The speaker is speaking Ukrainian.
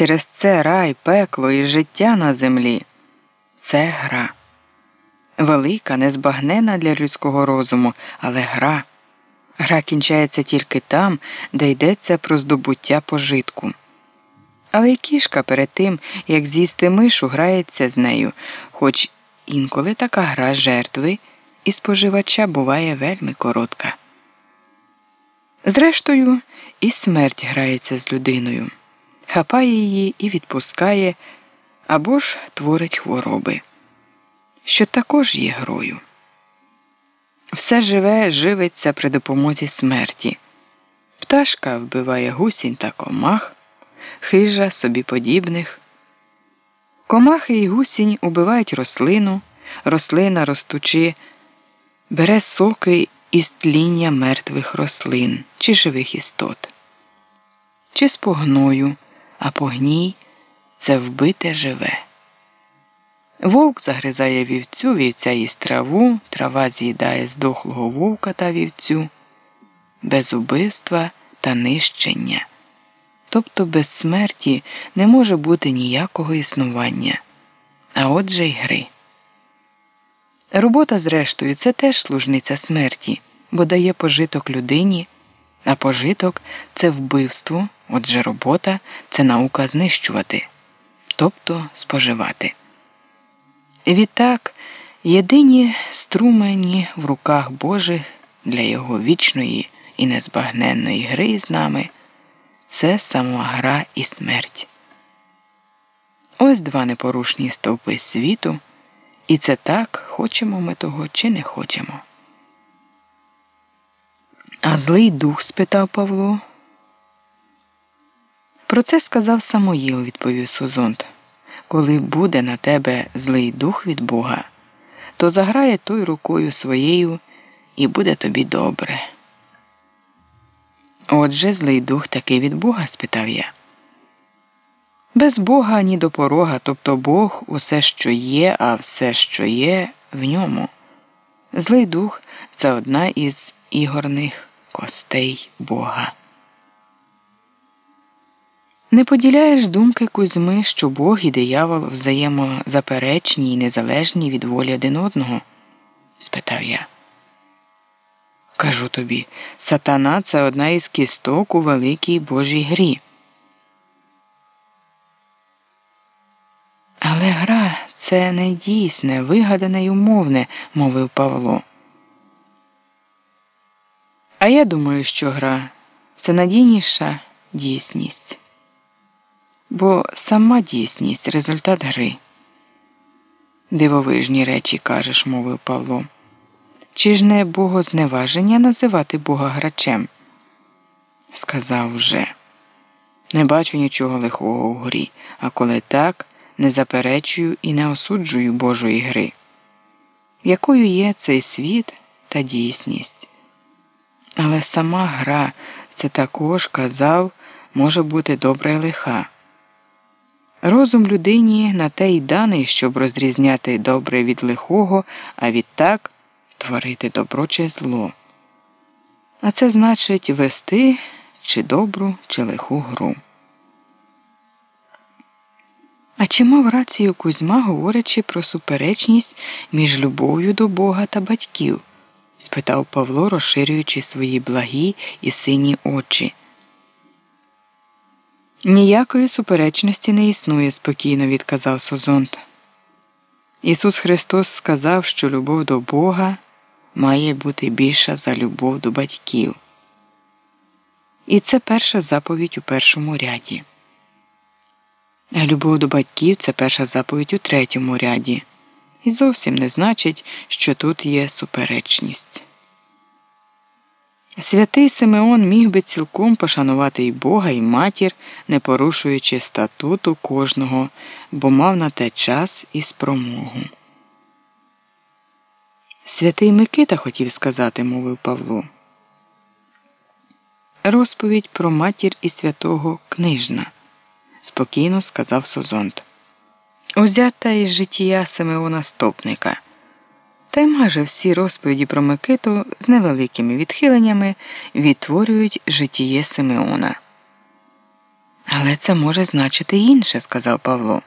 Через це рай, пекло і життя на землі це гра. Велика, незбагнена для людського розуму, але гра. Гра кінчається тільки там, де йдеться про здобуття пожитку. Але й кішка перед тим, як з'їсти мишу, грається з нею, хоч інколи така гра жертви і споживача буває вельми коротка. Зрештою, і смерть грається з людиною, хапає її і відпускає або ж творить хвороби, що також є грою. Все живе живиться при допомозі смерті. Пташка вбиває гусінь та комах, хижа собі подібних. Комахи і гусінь убивають рослину, рослина ростучи, бере соки із тління мертвих рослин чи живих істот, чи з погною, а погній це вбите живе. Вовк загризає вівцю, вівця їсть траву, трава з'їдає здохлого вовка та вівцю, без убивства та нищення. Тобто без смерті не може бути ніякого існування, а отже й гри. Робота, зрештою, це теж служниця смерті, бо дає пожиток людині, а пожиток це вбивство, отже робота це наука знищувати, тобто споживати. Відтак, єдині струмені в руках Божих для його вічної і незбагненної гри з нами це сама гра і смерть. Ось два непорушні стовпи світу, і це так, хочемо ми того чи не хочемо. А злий дух? спитав Павло. Про це сказав Самоїл, відповів Сузонт. Коли буде на тебе злий дух від Бога, то заграє той рукою своєю і буде тобі добре. Отже, злий дух таки від Бога? спитав я. Без Бога ні до порога, тобто Бог усе, що є, а все, що є, в ньому. Злий дух це одна із ігорних костей Бога. Не поділяєш думки Кузьми, що Бог і диявол взаємозаперечні і незалежні від волі один одного? спитав я. Кажу тобі, сатана це одна із кісток у великій Божій грі. Але гра це не дійсне, вигадане й умовне, мовив Павло. А я думаю, що гра це надійніша дійсність бо сама дійсність результат гри. Дивовижні речі кажеш, мовив Павло. Чи ж не богозневаження називати Бога грачем? Сказав вже. Не бачу нічого лихого у грі, а коли так, не заперечую і не осуджую Божої гри. Якою є цей світ та дійсність? Але сама гра це також казав, може бути добра й лиха. Розум людині на те й даний, щоб розрізняти добре від лихого, а відтак творити добро чи зло. А це значить вести чи добру, чи лиху гру. А чи мав рацію Кузьма, говорячи про суперечність між любов'ю до Бога та батьків? спитав Павло, розширюючи свої благі і сині очі. Ніякої суперечності не існує, спокійно відказав Созонт. Ісус Христос сказав, що любов до Бога має бути більша за любов до батьків. І це перша заповідь у першому ряді. Любов до батьків це перша заповідь у третьому ряді. І зовсім не значить, що тут є суперечність. Святий Симеон міг би цілком пошанувати і Бога, і матір, не порушуючи статуту кожного, бо мав на те час і спромогу. Святий Микита хотів сказати, мовив Павло. Розповідь про матір і святого книжна, спокійно сказав Созонт. Узята із життя Симеона Стопника. Та й майже всі розповіді про Микиту з невеликими відхиленнями відтворюють житіє Симеона. Але це може значити інше, сказав Павло.